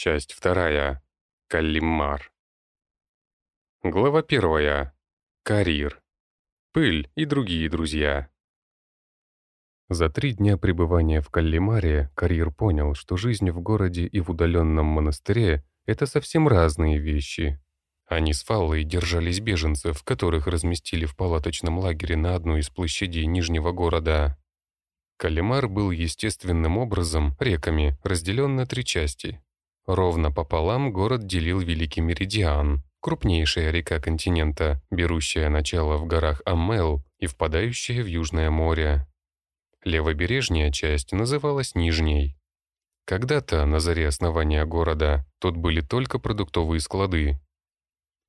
Часть вторая. Каллимар. Глава первая. Карир. Пыль и другие друзья. За три дня пребывания в Каллимаре Карир понял, что жизнь в городе и в удаленном монастыре — это совсем разные вещи. Они с Фаллой держались беженцев, которых разместили в палаточном лагере на одной из площадей Нижнего города. Калимар был естественным образом, реками, разделен на три части. Ровно пополам город делил Великий Меридиан, крупнейшая река континента, берущая начало в горах Аммел и впадающая в Южное море. Левобережная часть называлась Нижней. Когда-то, на заре основания города, тут были только продуктовые склады.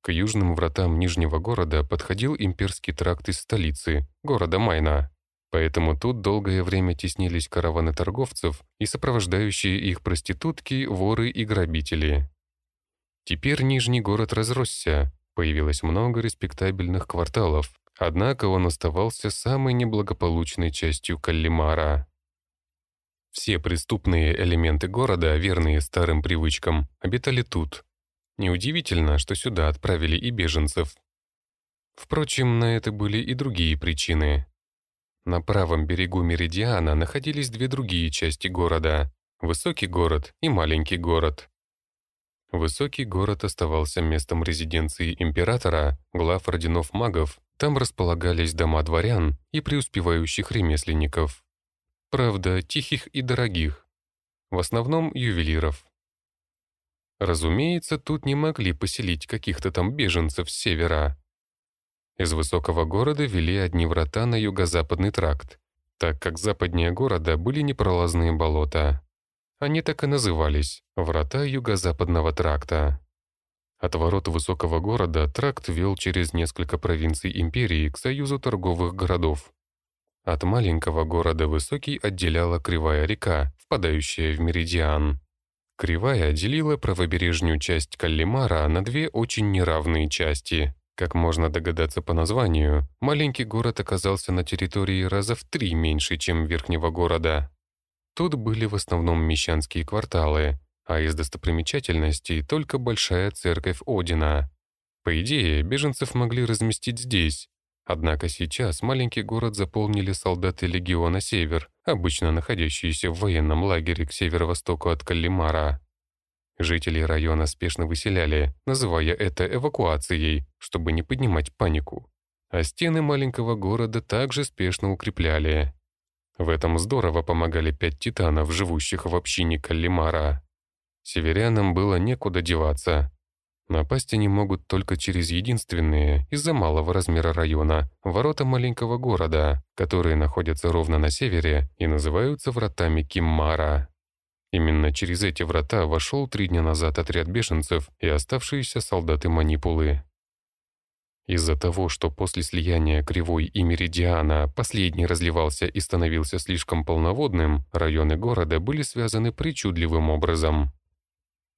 К южным вратам Нижнего города подходил имперский тракт из столицы, города Майна. Поэтому тут долгое время теснились караваны торговцев и сопровождающие их проститутки, воры и грабители. Теперь Нижний город разросся, появилось много респектабельных кварталов, однако он оставался самой неблагополучной частью Каллимара. Все преступные элементы города, верные старым привычкам, обитали тут. Неудивительно, что сюда отправили и беженцев. Впрочем, на это были и другие причины. На правом берегу Меридиана находились две другие части города — Высокий город и Маленький город. Высокий город оставался местом резиденции императора, глав орденов магов, там располагались дома дворян и преуспевающих ремесленников. Правда, тихих и дорогих. В основном ювелиров. Разумеется, тут не могли поселить каких-то там беженцев с севера. Из высокого города вели одни врата на юго-западный тракт, так как западнее города были непролазные болота. Они так и назывались — врата юго-западного тракта. От ворот высокого города тракт вел через несколько провинций империи к союзу торговых городов. От маленького города Высокий отделяла Кривая река, впадающая в Меридиан. Кривая делила правобережную часть Каллимара на две очень неравные части. Как можно догадаться по названию, маленький город оказался на территории раза в три меньше, чем верхнего города. Тут были в основном мещанские кварталы, а из достопримечательностей только большая церковь Одина. По идее, беженцев могли разместить здесь, однако сейчас маленький город заполнили солдаты легиона «Север», обычно находящиеся в военном лагере к северо-востоку от Каллимара. Жители района спешно выселяли, называя это эвакуацией, чтобы не поднимать панику. А стены маленького города также спешно укрепляли. В этом здорово помогали пять титанов, живущих в общине Каллимара. Северянам было некуда деваться. Напасть они могут только через единственные, из-за малого размера района, ворота маленького города, которые находятся ровно на севере и называются вратами Киммара. Именно через эти врата вошел три дня назад отряд бешенцев и оставшиеся солдаты манипулы. Из-за того, что после слияния Кривой и Меридиана последний разливался и становился слишком полноводным, районы города были связаны причудливым образом.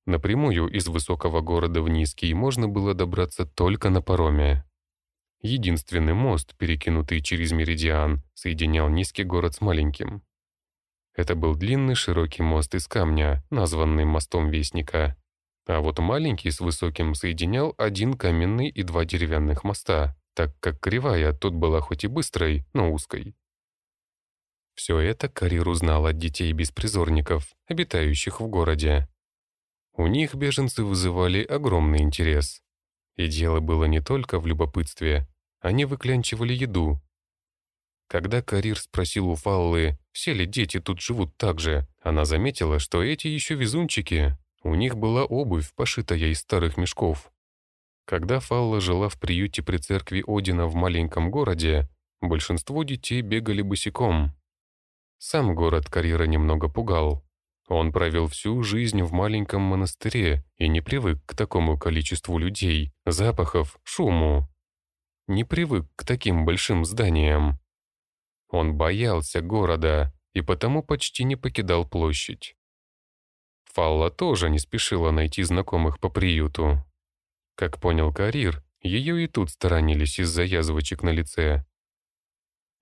Напрямую из высокого города в низкий можно было добраться только на пароме. Единственный мост, перекинутый через Меридиан, соединял низкий город с маленьким. Это был длинный широкий мост из камня, названный мостом Вестника. А вот маленький с высоким соединял один каменный и два деревянных моста, так как кривая тут была хоть и быстрой, но узкой. Все это Карир узнал от детей-беспризорников, обитающих в городе. У них беженцы вызывали огромный интерес. И дело было не только в любопытстве. Они выклянчивали еду, когда Карир спросил у Фаллы, все ли дети тут живут так же, она заметила, что эти еще везунчики. У них была обувь, пошитая из старых мешков. Когда Фалла жила в приюте при церкви Одина в маленьком городе, большинство детей бегали босиком. Сам город Карира немного пугал. Он провел всю жизнь в маленьком монастыре и не привык к такому количеству людей, запахов, шуму. Не привык к таким большим зданиям. Он боялся города и потому почти не покидал площадь. Фалла тоже не спешила найти знакомых по приюту. Как понял Карир, ее и тут сторонились из-за язвочек на лице.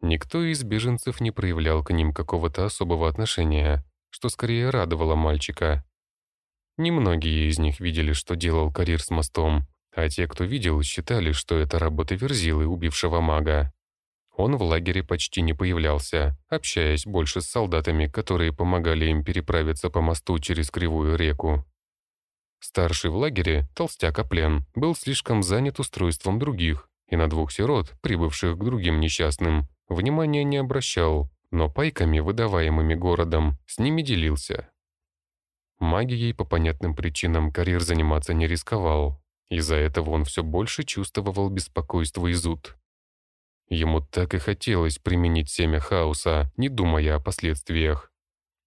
Никто из беженцев не проявлял к ним какого-то особого отношения, что скорее радовало мальчика. Немногие из них видели, что делал Карир с мостом, а те, кто видел, считали, что это работа Верзилы, убившего мага. Он в лагере почти не появлялся, общаясь больше с солдатами, которые помогали им переправиться по мосту через Кривую реку. Старший в лагере, толстяк Оплен, был слишком занят устройством других, и на двух сирот, прибывших к другим несчастным, внимания не обращал, но пайками, выдаваемыми городом, с ними делился. Магией по понятным причинам карьер заниматься не рисковал. Из-за этого он все больше чувствовал беспокойство и зуд. Ему так и хотелось применить семя хаоса, не думая о последствиях.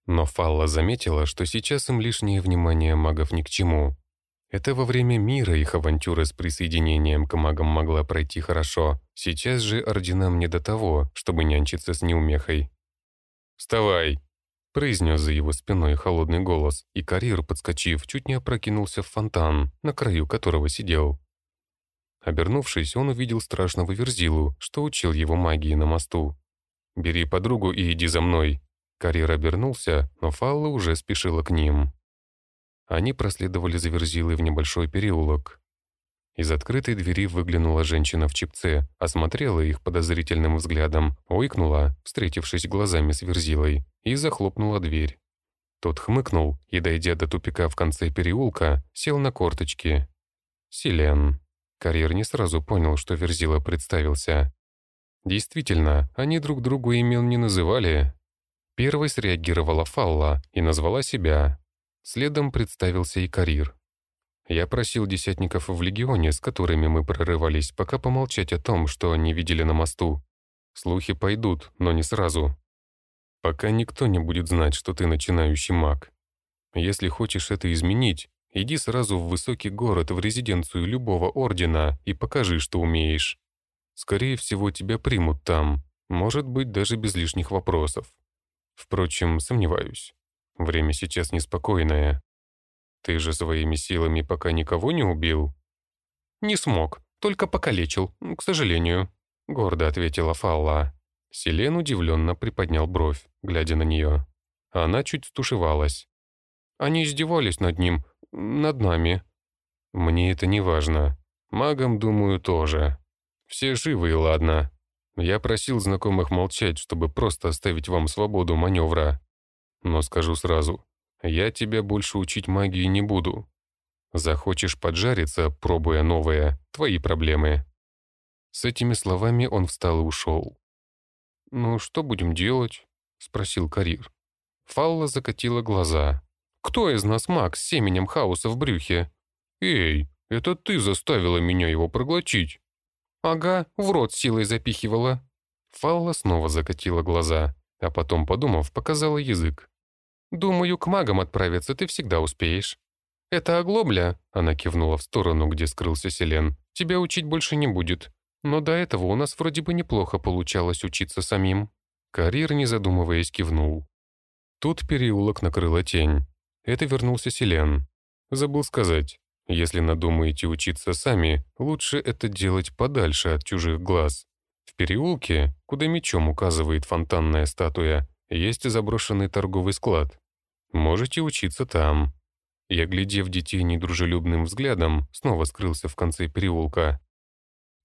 Но Фалла заметила, что сейчас им лишнее внимание магов ни к чему. Это во время мира их авантюра с присоединением к магам могла пройти хорошо. Сейчас же орденам не до того, чтобы нянчиться с неумехой. «Вставай!» — произнес за его спиной холодный голос, и карьер, подскочив, чуть не опрокинулся в фонтан, на краю которого сидел. Обернувшись, он увидел страшного Верзилу, что учил его магии на мосту. «Бери подругу и иди за мной». Карьер обернулся, но Фалла уже спешила к ним. Они проследовали за Верзилой в небольшой переулок. Из открытой двери выглянула женщина в чипце, осмотрела их подозрительным взглядом, ойкнула, встретившись глазами с Верзилой, и захлопнула дверь. Тот хмыкнул и, дойдя до тупика в конце переулка, сел на корточки. «Селен». Карьер не сразу понял, что Верзила представился. Действительно, они друг другу имен не называли. Первой среагировала Фалла и назвала себя. Следом представился и Карир. Я просил десятников в легионе, с которыми мы прорывались, пока помолчать о том, что они видели на мосту. Слухи пойдут, но не сразу. Пока никто не будет знать, что ты начинающий маг. Если хочешь это изменить, Иди сразу в высокий город, в резиденцию любого ордена и покажи, что умеешь. Скорее всего, тебя примут там, может быть, даже без лишних вопросов. Впрочем, сомневаюсь. Время сейчас неспокойное. Ты же своими силами пока никого не убил? Не смог, только покалечил, к сожалению, гордо ответила Фалла. Селен удивленно приподнял бровь, глядя на нее. Она чуть стушевалась. Они издевались над ним, над нами. Мне это не важно. Магам, думаю, тоже. Все живы и ладно. Я просил знакомых молчать, чтобы просто оставить вам свободу маневра. Но скажу сразу, я тебя больше учить магии не буду. Захочешь поджариться, пробуя новое, твои проблемы. С этими словами он встал и ушел. «Ну, что будем делать?» — спросил Карир. Фалла закатила глаза. Кто из нас маг с семенем хаоса в брюхе? Эй, это ты заставила меня его проглотить. Ага, в рот силой запихивала. Фалла снова закатила глаза, а потом, подумав, показала язык. «Думаю, к магам отправиться ты всегда успеешь». «Это оглобля», — она кивнула в сторону, где скрылся Селен. «Тебя учить больше не будет. Но до этого у нас вроде бы неплохо получалось учиться самим». Карьер, не задумываясь, кивнул. Тут переулок накрыла тень. Это вернулся Селен. Забыл сказать, если надумаете учиться сами, лучше это делать подальше от чужих глаз. В переулке, куда мечом указывает фонтанная статуя, есть заброшенный торговый склад. Можете учиться там. Я, глядев детей недружелюбным взглядом, снова скрылся в конце переулка.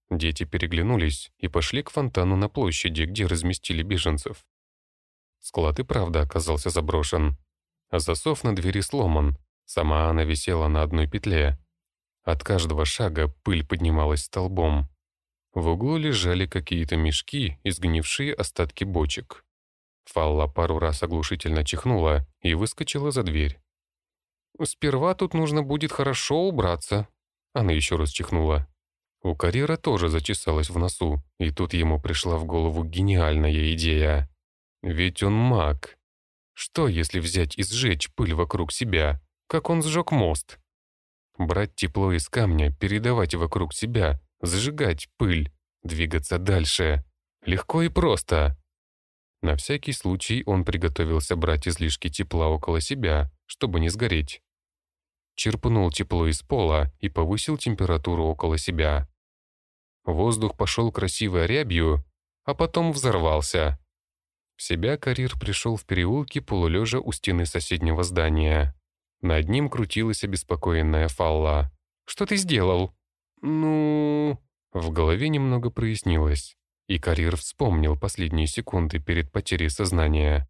Дети переглянулись и пошли к фонтану на площади, где разместили беженцев. Склад и правда оказался заброшен а засов на двери сломан. Сама она висела на одной петле. От каждого шага пыль поднималась столбом. В углу лежали какие-то мешки и сгнившие остатки бочек. Фалла пару раз оглушительно чихнула и выскочила за дверь. «Сперва тут нужно будет хорошо убраться», — она еще раз чихнула. У Карьера тоже зачесалась в носу, и тут ему пришла в голову гениальная идея. Ведь он маг, что, если взять и сжечь пыль вокруг себя, как он сжег мост? Брать тепло из камня, передавать вокруг себя, сжигать пыль, двигаться дальше. Легко и просто. На всякий случай он приготовился брать излишки тепла около себя, чтобы не сгореть. Черпнул тепло из пола и повысил температуру около себя. Воздух пошел красивой рябью, а потом взорвался. В себя Карир пришел в переулке полулежа у стены соседнего здания. Над ним крутилась обеспокоенная Фалла. «Что ты сделал?» «Ну...» В голове немного прояснилось, и Карир вспомнил последние секунды перед потерей сознания.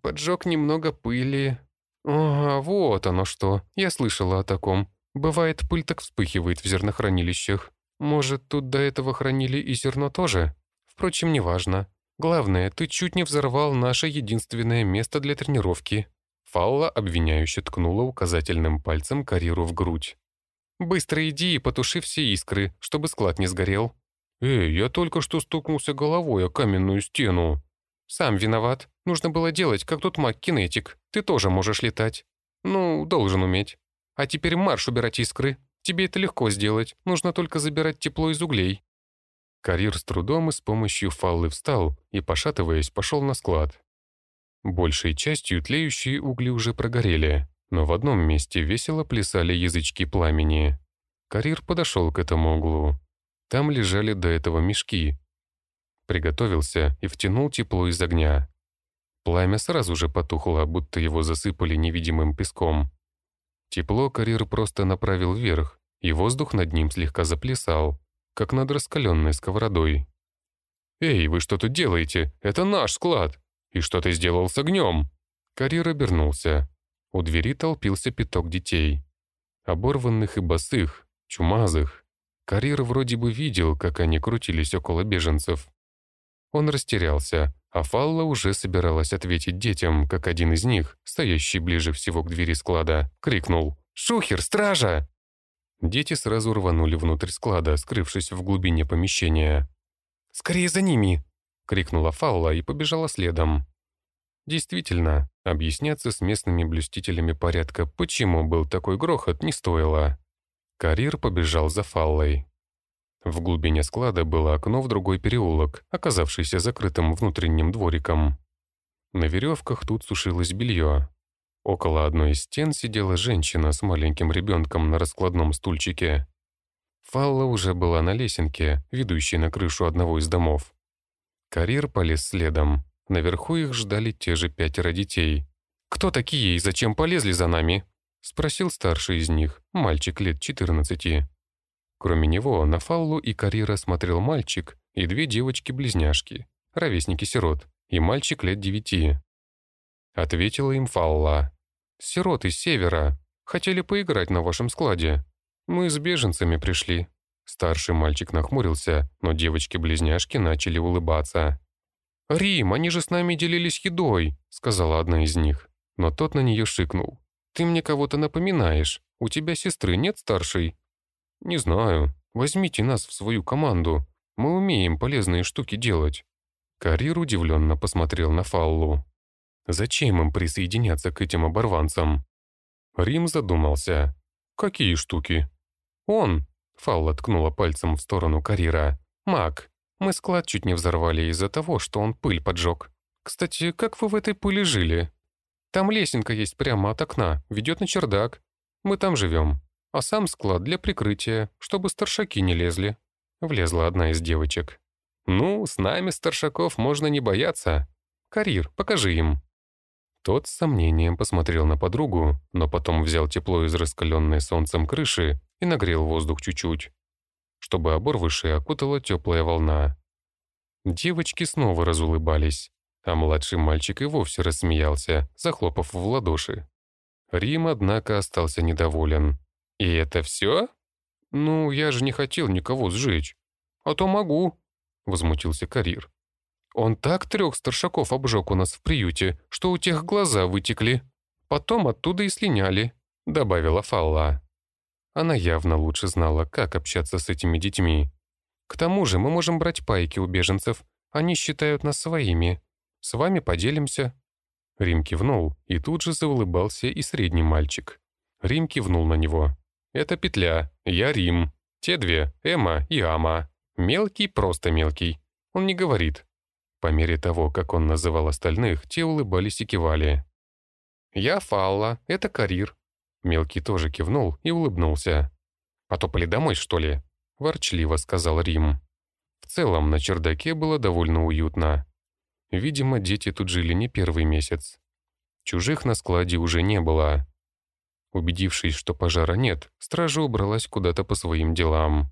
«Поджег немного пыли». «Ага, вот оно что. Я слышала о таком. Бывает, пыль так вспыхивает в зернохранилищах. Может, тут до этого хранили и зерно тоже? Впрочем, неважно. Главное, ты чуть не взорвал наше единственное место для тренировки». Фаула обвиняюще ткнула указательным пальцем Кариру в грудь. «Быстро иди и потуши все искры, чтобы склад не сгорел». «Эй, я только что стукнулся головой о каменную стену». «Сам виноват. Нужно было делать, как тот маг-кинетик. Ты тоже можешь летать. Ну, должен уметь. А теперь марш убирать искры. Тебе это легко сделать. Нужно только забирать тепло из углей». Карьер с трудом и с помощью фаллы встал и, пошатываясь, пошел на склад. Большей частью тлеющие угли уже прогорели, но в одном месте весело плясали язычки пламени. Карир подошел к этому углу. Там лежали до этого мешки. Приготовился и втянул тепло из огня. Пламя сразу же потухло, будто его засыпали невидимым песком. Тепло Карир просто направил вверх, и воздух над ним слегка заплясал, как над раскаленной сковородой. «Эй, вы что тут делаете? Это наш склад!» «И что ты сделал с огнем?» Карир обернулся. У двери толпился пяток детей. Оборванных и босых, чумазых. Карир вроде бы видел, как они крутились около беженцев. Он растерялся, а Фалла уже собиралась ответить детям, как один из них, стоящий ближе всего к двери склада, крикнул «Шухер, стража!». Дети сразу рванули внутрь склада, скрывшись в глубине помещения. «Скорее за ними!» крикнула Фаула и побежала следом. Действительно, объясняться с местными блюстителями порядка, почему был такой грохот, не стоило. Карир побежал за Фаллой. В глубине склада было окно в другой переулок, оказавшийся закрытым внутренним двориком. На веревках тут сушилось белье. Около одной из стен сидела женщина с маленьким ребенком на раскладном стульчике. Фалла уже была на лесенке, ведущей на крышу одного из домов. Карьер полез следом. Наверху их ждали те же пятеро детей. «Кто такие и зачем полезли за нами?» — спросил старший из них, мальчик лет 14. Кроме него, на Фаллу и Карьера смотрел мальчик и две девочки-близняшки, ровесники сирот, и мальчик лет девяти. Ответила им Фалла. «Сироты с севера. Хотели поиграть на вашем складе. Мы с беженцами пришли. Старший мальчик нахмурился, но девочки-близняшки начали улыбаться. «Рим, они же с нами делились едой», — сказала одна из них. Но тот на нее шикнул. «Ты мне кого-то напоминаешь. У тебя сестры нет старшей?» «Не знаю. Возьмите нас в свою команду. Мы умеем полезные штуки делать». Карир удивленно посмотрел на Фаллу. «Зачем им присоединяться к этим оборванцам?» Рим задумался. «Какие штуки?» «Он, Фалла ткнула пальцем в сторону Карира. «Мак, мы склад чуть не взорвали из-за того, что он пыль поджег. Кстати, как вы в этой пыли жили? Там лесенка есть прямо от окна, ведет на чердак. Мы там живем. А сам склад для прикрытия, чтобы старшаки не лезли». Влезла одна из девочек. «Ну, с нами старшаков можно не бояться. Карир, покажи им». Тот с сомнением посмотрел на подругу, но потом взял тепло из раскаленной солнцем крыши и нагрел воздух чуть-чуть, чтобы оборвыши окутала теплая волна. Девочки снова разулыбались, а младший мальчик и вовсе рассмеялся, захлопав в ладоши. Рим, однако, остался недоволен. «И это все?» «Ну, я же не хотел никого сжечь. А то могу», — возмутился Карир. «Он так трех старшаков обжег у нас в приюте, что у тех глаза вытекли. Потом оттуда и слиняли», — добавила Фалла. Она явно лучше знала, как общаться с этими детьми. К тому же мы можем брать пайки у беженцев. Они считают нас своими. С вами поделимся». Рим кивнул, и тут же заулыбался и средний мальчик. Рим кивнул на него. «Это петля. Я Рим. Те две — Эма и Ама. Мелкий, просто мелкий. Он не говорит». По мере того, как он называл остальных, те улыбались и кивали. «Я Фалла, это Карир, Мелкий тоже кивнул и улыбнулся. «Потопали домой, что ли?» – ворчливо сказал Рим. В целом, на чердаке было довольно уютно. Видимо, дети тут жили не первый месяц. Чужих на складе уже не было. Убедившись, что пожара нет, стража убралась куда-то по своим делам.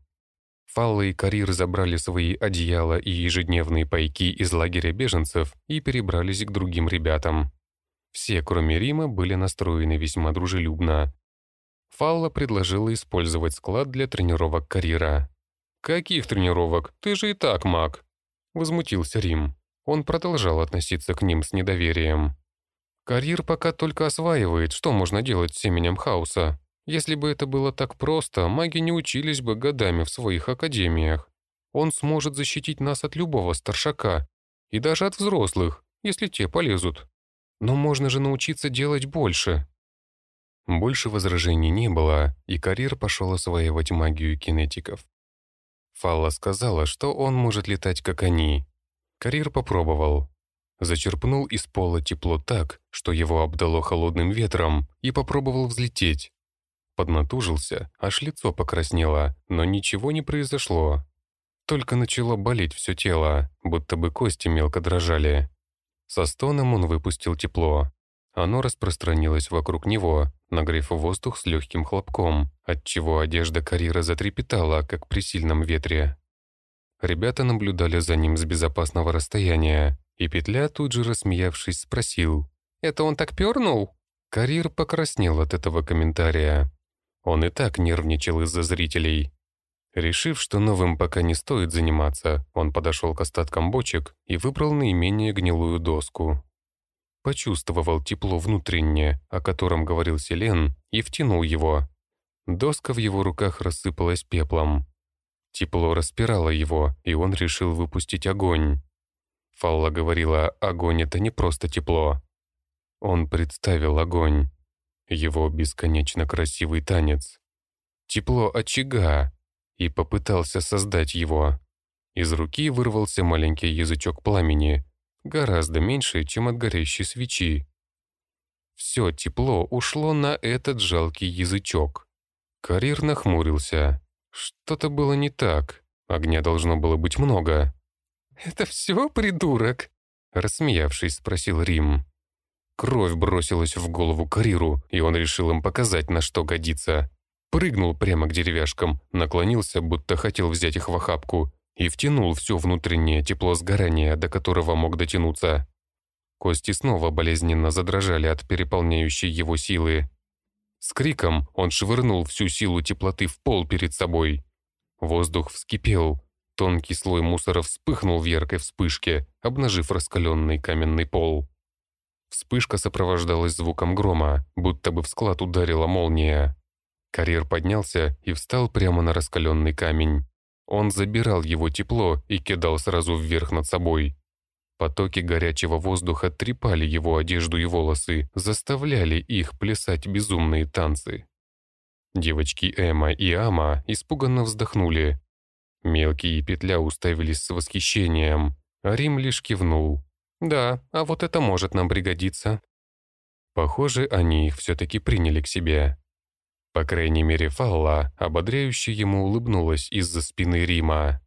Фалла и Карир забрали свои одеяла и ежедневные пайки из лагеря беженцев и перебрались к другим ребятам. Все, кроме Рима, были настроены весьма дружелюбно. Фалла предложила использовать склад для тренировок Карира. «Каких тренировок? Ты же и так маг!» Возмутился Рим. Он продолжал относиться к ним с недоверием. «Карир пока только осваивает, что можно делать с семенем хаоса. Если бы это было так просто, маги не учились бы годами в своих академиях. Он сможет защитить нас от любого старшака, и даже от взрослых, если те полезут. Но можно же научиться делать больше. Больше возражений не было, и Карир пошел осваивать магию кинетиков. Фалла сказала, что он может летать, как они. Карир попробовал. Зачерпнул из пола тепло так, что его обдало холодным ветром, и попробовал взлететь. Поднатужился, аж лицо покраснело, но ничего не произошло. Только начало болеть все тело, будто бы кости мелко дрожали. Со стоном он выпустил тепло. Оно распространилось вокруг него, нагрев воздух с легким хлопком, отчего одежда Карира затрепетала, как при сильном ветре. Ребята наблюдали за ним с безопасного расстояния, и Петля, тут же рассмеявшись, спросил, «Это он так пернул?» Карир покраснел от этого комментария. Он и так нервничал из-за зрителей. Решив, что новым пока не стоит заниматься, он подошел к остаткам бочек и выбрал наименее гнилую доску. Почувствовал тепло внутреннее, о котором говорил Селен, и втянул его. Доска в его руках рассыпалась пеплом. Тепло распирало его, и он решил выпустить огонь. Фалла говорила, огонь — это не просто тепло. Он представил огонь его бесконечно красивый танец, тепло очага, и попытался создать его. Из руки вырвался маленький язычок пламени, гораздо меньше, чем от горящей свечи. Все тепло ушло на этот жалкий язычок. Карир нахмурился. Что-то было не так. Огня должно было быть много. «Это все, придурок?» Рассмеявшись, спросил Рим. Кровь бросилась в голову Кариру, и он решил им показать, на что годится. Прыгнул прямо к деревяшкам, наклонился, будто хотел взять их в охапку, и втянул все внутреннее тепло сгорания, до которого мог дотянуться. Кости снова болезненно задрожали от переполняющей его силы. С криком он швырнул всю силу теплоты в пол перед собой. Воздух вскипел. Тонкий слой мусора вспыхнул в яркой вспышке, обнажив раскаленный каменный пол. Вспышка сопровождалась звуком грома, будто бы в склад ударила молния. Карьер поднялся и встал прямо на раскаленный камень. Он забирал его тепло и кидал сразу вверх над собой. Потоки горячего воздуха трепали его одежду и волосы, заставляли их плясать безумные танцы. Девочки Эма и Ама испуганно вздохнули. Мелкие Петля уставились с восхищением, а Рим лишь кивнул. «Да, а вот это может нам пригодиться». Похоже, они их все-таки приняли к себе. По крайней мере, Фалла ободряюще ему улыбнулась из-за спины Рима.